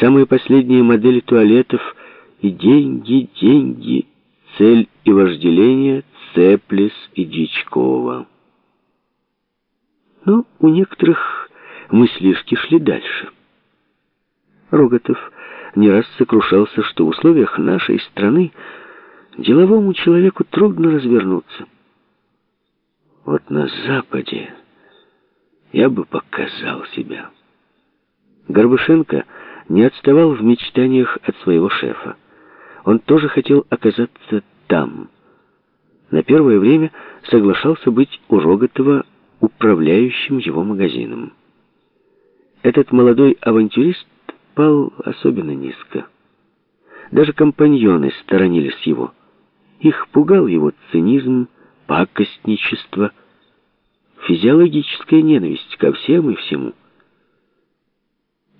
самые последние модели туалетов и деньги, деньги, цель и вожделение Цеплис и Дичкова. Но у некоторых мыслишки шли дальше. Роготов не раз сокрушался, что в условиях нашей страны деловому человеку трудно развернуться. Вот на Западе я бы показал себя. Горбышенко не отставал в мечтаниях от своего шефа. Он тоже хотел оказаться там. На первое время соглашался быть у Роготова управляющим его магазином. Этот молодой авантюрист пал особенно низко. Даже компаньоны сторонились его. Их пугал его цинизм, пакостничество, физиологическая ненависть ко всем и всему.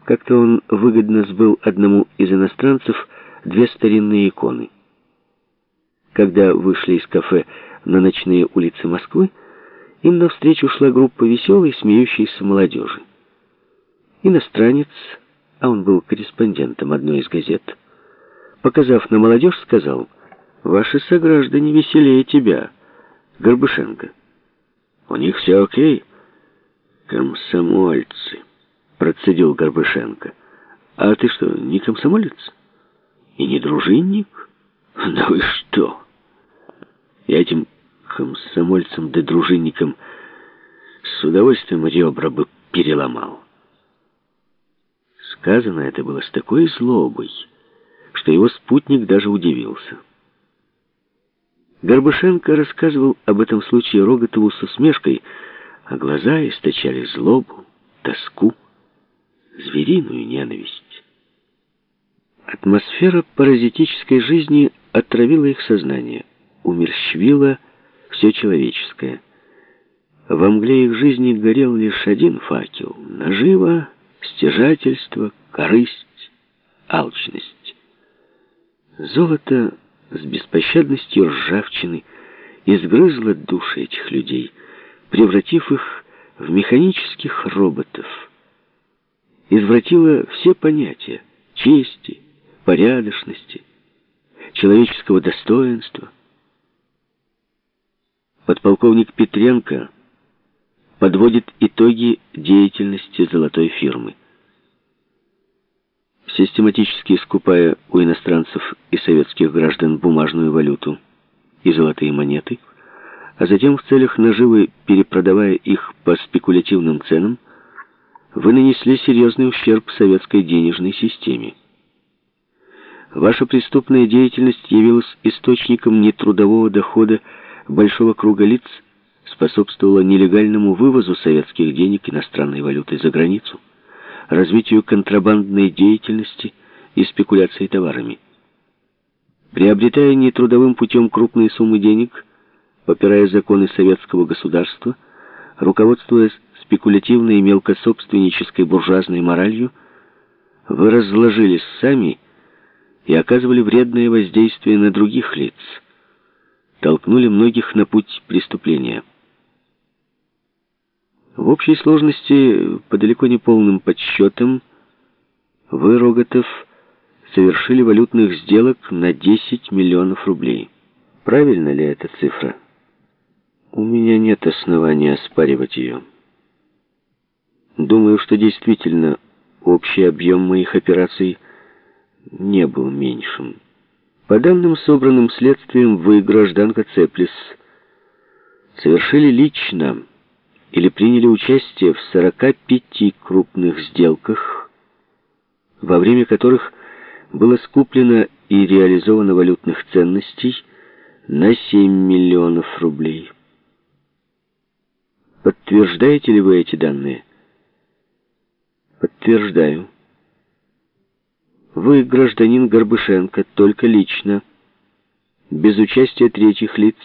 Как-то он выгодно сбыл одному из иностранцев две старинные иконы. Когда вышли из кафе на ночные улицы Москвы, им навстречу шла группа веселой, смеющейся молодежи. Иностранец, а он был корреспондентом одной из газет, показав на молодежь, сказал, «Ваши сограждане веселее тебя, Горбышенко». «У них все окей?» «Комсомольцы», — процедил Горбышенко. «А ты что, не комсомолец? И не дружинник? Да вы что? Я этим комсомольцам да дружинникам с удовольствием ребра бы переломал». Сказано это было с такой злобой, что его спутник даже удивился. Горбышенко рассказывал об этом случае Роготову с усмешкой, а глаза источали злобу, тоску, звериную ненависть. Атмосфера паразитической жизни отравила их сознание, умерщвила все человеческое. Во мгле их жизни горел лишь один факел — наживо, стяжательство, корысть, алчность. Золото с беспощадностью ржавчины изгрызло души этих людей, превратив их в механических роботов. Извратило все понятия чести, порядочности, человеческого достоинства. Подполковник Петренко подводит итоги деятельности золотой фирмы систематически скупая у иностранцев и советских граждан бумажную валюту и золотые монеты, а затем в целях наживы перепродавая их по спекулятивным ценам, вы нанесли серьезный ущерб советской денежной системе. Ваша преступная деятельность явилась источником нетрудового дохода большого круга лиц, способствовала нелегальному вывозу советских денег иностранной валюты за границу развитию контрабандной деятельности и спекуляции товарами. Приобретая нетрудовым путем крупные суммы денег, попирая законы советского государства, руководствуясь спекулятивной и мелкособственнической буржуазной моралью, вы разложились сами и оказывали вредное воздействие на других лиц, толкнули многих на путь преступления. В общей сложности, по далеко не полным подсчетам, вы, Роготов, совершили валютных сделок на 10 миллионов рублей. Правильно ли эта цифра? У меня нет основания оспаривать ее. Думаю, что действительно общий объем моих операций не был меньшим. По данным, собранным следствием, вы, гражданка Цеплис, совершили лично или приняли участие в 45 крупных сделках, во время которых было скуплено и реализовано валютных ценностей на 7 миллионов рублей. Подтверждаете ли вы эти данные? Подтверждаю. Вы, гражданин Горбышенко, только лично, без участия третьих лиц,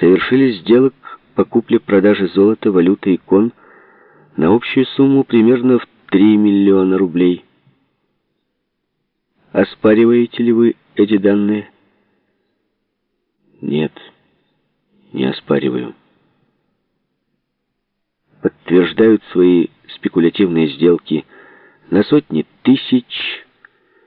совершили сделок по купле-продаже золота, валюты и кон на общую сумму примерно в 3 миллиона рублей. Оспариваете ли вы эти данные? Нет, не оспариваю. Подтверждают свои спекулятивные сделки на сотни тысяч